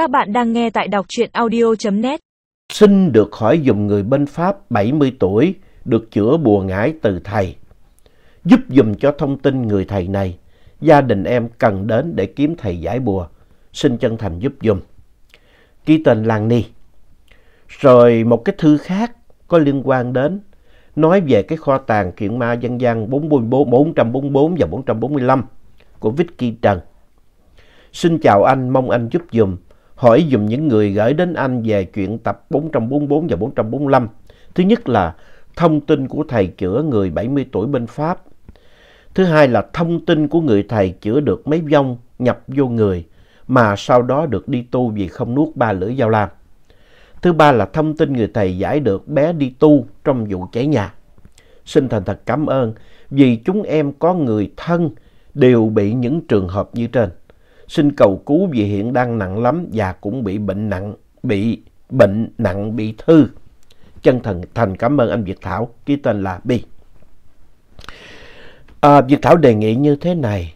Các bạn đang nghe tại đọc truyện audio.net. Xin được hỏi dùm người bên Pháp 70 tuổi được chữa bùa ngải từ thầy. Giúp dùm cho thông tin người thầy này. Gia đình em cần đến để kiếm thầy giải bùa. Xin chân thành giúp dùm. Ký tên Lan Ni. Rồi một cái thư khác có liên quan đến nói về cái kho tàng kiện ma dân gian 444, 444 và 445 của Vicky Trần. Xin chào anh, mong anh giúp dùm, hỏi dùm những người gửi đến anh về chuyện tập 444 và 445. Thứ nhất là thông tin của thầy chữa người 70 tuổi bên Pháp. Thứ hai là thông tin của người thầy chữa được mấy vong nhập vô người, mà sau đó được đi tu vì không nuốt ba lưỡi dao lam. Thứ ba là thông tin người thầy giải được bé đi tu trong vụ cháy nhà. Xin thành thật cảm ơn vì chúng em có người thân đều bị những trường hợp như trên. Xin cầu cứu vì hiện đang nặng lắm và cũng bị bệnh nặng, bị bệnh nặng bị thư. Chân thành, thành cảm ơn anh Việt Thảo, ký tên là Bi. À, Việt Thảo đề nghị như thế này.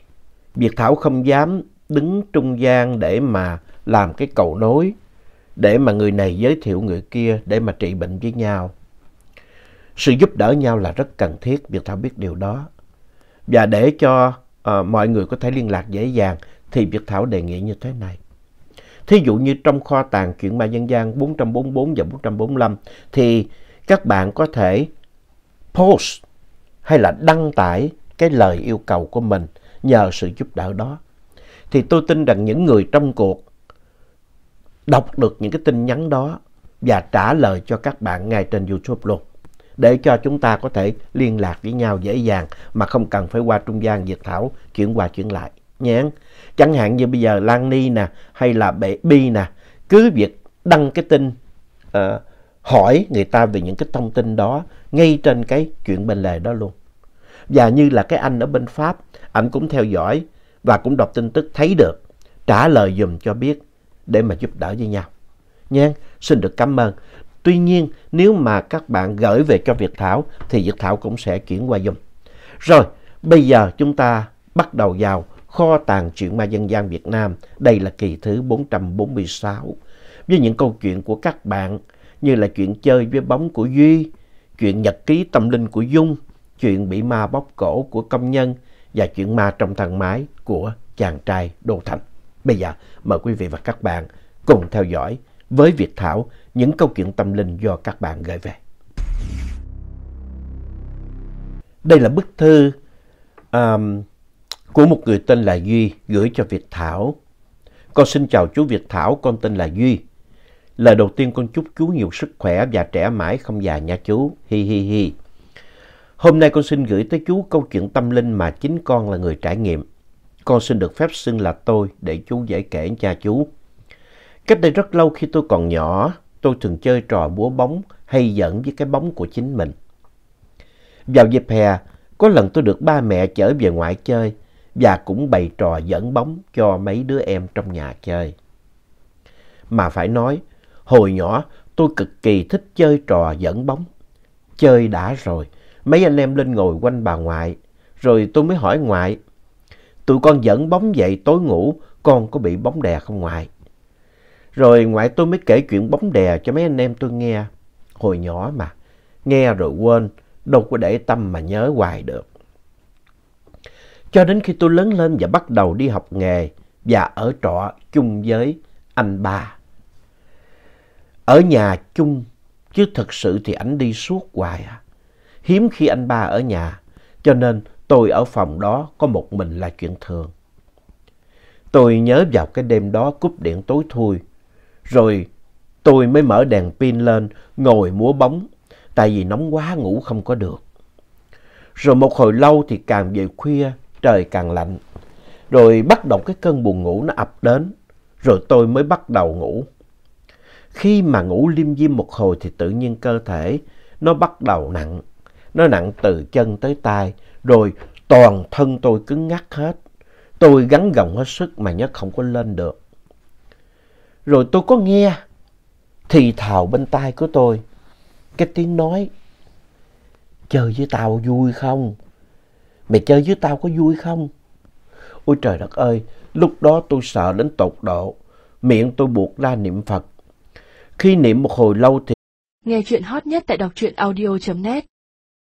Việt Thảo không dám đứng trung gian để mà làm cái cầu nối, để mà người này giới thiệu người kia để mà trị bệnh với nhau. Sự giúp đỡ nhau là rất cần thiết, Việt Thảo biết điều đó. Và để cho uh, mọi người có thể liên lạc dễ dàng thì Việt Thảo đề nghị như thế này. Thí dụ như trong kho tàng chuyện ma dân gian 444 và 445 thì các bạn có thể post hay là đăng tải cái lời yêu cầu của mình nhờ sự giúp đỡ đó. Thì tôi tin rằng những người trong cuộc đọc được những cái tin nhắn đó và trả lời cho các bạn ngay trên YouTube luôn. Để cho chúng ta có thể liên lạc với nhau dễ dàng mà không cần phải qua trung gian Việt Thảo chuyển qua chuyển lại nhé. Chẳng hạn như bây giờ Lan Ni nè hay là Bệ Bi nè, cứ việc đăng cái tin uh, hỏi người ta về những cái thông tin đó ngay trên cái chuyện bên lề đó luôn. Và như là cái anh ở bên Pháp, anh cũng theo dõi và cũng đọc tin tức thấy được, trả lời dùm cho biết để mà giúp đỡ với nhau. Nha, xin được cảm ơn. Tuy nhiên, nếu mà các bạn gửi về cho Việt Thảo thì Việt Thảo cũng sẽ chuyển qua dùm. Rồi, bây giờ chúng ta bắt đầu vào kho tàng truyện ma dân gian Việt Nam. Đây là kỳ thứ 446 với những câu chuyện của các bạn như là chuyện chơi với bóng của Duy, chuyện nhật ký tâm linh của Dung, chuyện bị ma bóp cổ của công nhân và chuyện ma trong thang máy của chàng trai Đô Thành. Bây giờ mời quý vị và các bạn cùng theo dõi với Việt Thảo những câu chuyện tâm linh do các bạn gửi về. Đây là bức thư um, của một người tên là Duy gửi cho Việt Thảo. Con xin chào chú Việt Thảo, con tên là Duy. Lời đầu tiên con chúc chú nhiều sức khỏe và trẻ mãi không già nha chú. Hi hi hi. Hôm nay con xin gửi tới chú câu chuyện tâm linh mà chính con là người trải nghiệm. Con xin được phép xưng là tôi để chú dễ kể cha chú. Cách đây rất lâu khi tôi còn nhỏ, tôi thường chơi trò búa bóng hay giỡn với cái bóng của chính mình. Vào dịp hè, có lần tôi được ba mẹ chở về ngoại chơi và cũng bày trò dẫn bóng cho mấy đứa em trong nhà chơi. Mà phải nói, hồi nhỏ tôi cực kỳ thích chơi trò dẫn bóng. Chơi đã rồi, mấy anh em lên ngồi quanh bà ngoại, rồi tôi mới hỏi ngoại, tụi con dẫn bóng dậy tối ngủ, con có bị bóng đè không ngoại? Rồi ngoại tôi mới kể chuyện bóng đè cho mấy anh em tôi nghe. Hồi nhỏ mà, nghe rồi quên, đâu có để tâm mà nhớ hoài được. Cho đến khi tôi lớn lên và bắt đầu đi học nghề và ở trọ chung với anh ba. Ở nhà chung, chứ thực sự thì ảnh đi suốt hoài à. Hiếm khi anh ba ở nhà, cho nên tôi ở phòng đó có một mình là chuyện thường. Tôi nhớ vào cái đêm đó cúp điện tối thui, rồi tôi mới mở đèn pin lên, ngồi múa bóng, tại vì nóng quá ngủ không có được. Rồi một hồi lâu thì càng về khuya, trời càng lạnh. Rồi bắt đầu cái cơn buồn ngủ nó ập đến, rồi tôi mới bắt đầu ngủ. Khi mà ngủ liêm diêm một hồi thì tự nhiên cơ thể nó bắt đầu nặng. Nó nặng từ chân tới tay, rồi toàn thân tôi cứng ngắc hết. Tôi gắn gồng hết sức mà nhớ không có lên được. Rồi tôi có nghe thì thào bên tai của tôi cái tiếng nói chơi với tao vui không? Mày chơi với tao có vui không? Ôi trời đất ơi, lúc đó tôi sợ đến tột độ. miệng tôi buộc ra niệm Phật. Khi niệm một hồi lâu thì Nghe chuyện hot nhất tại đọc truyện audio.net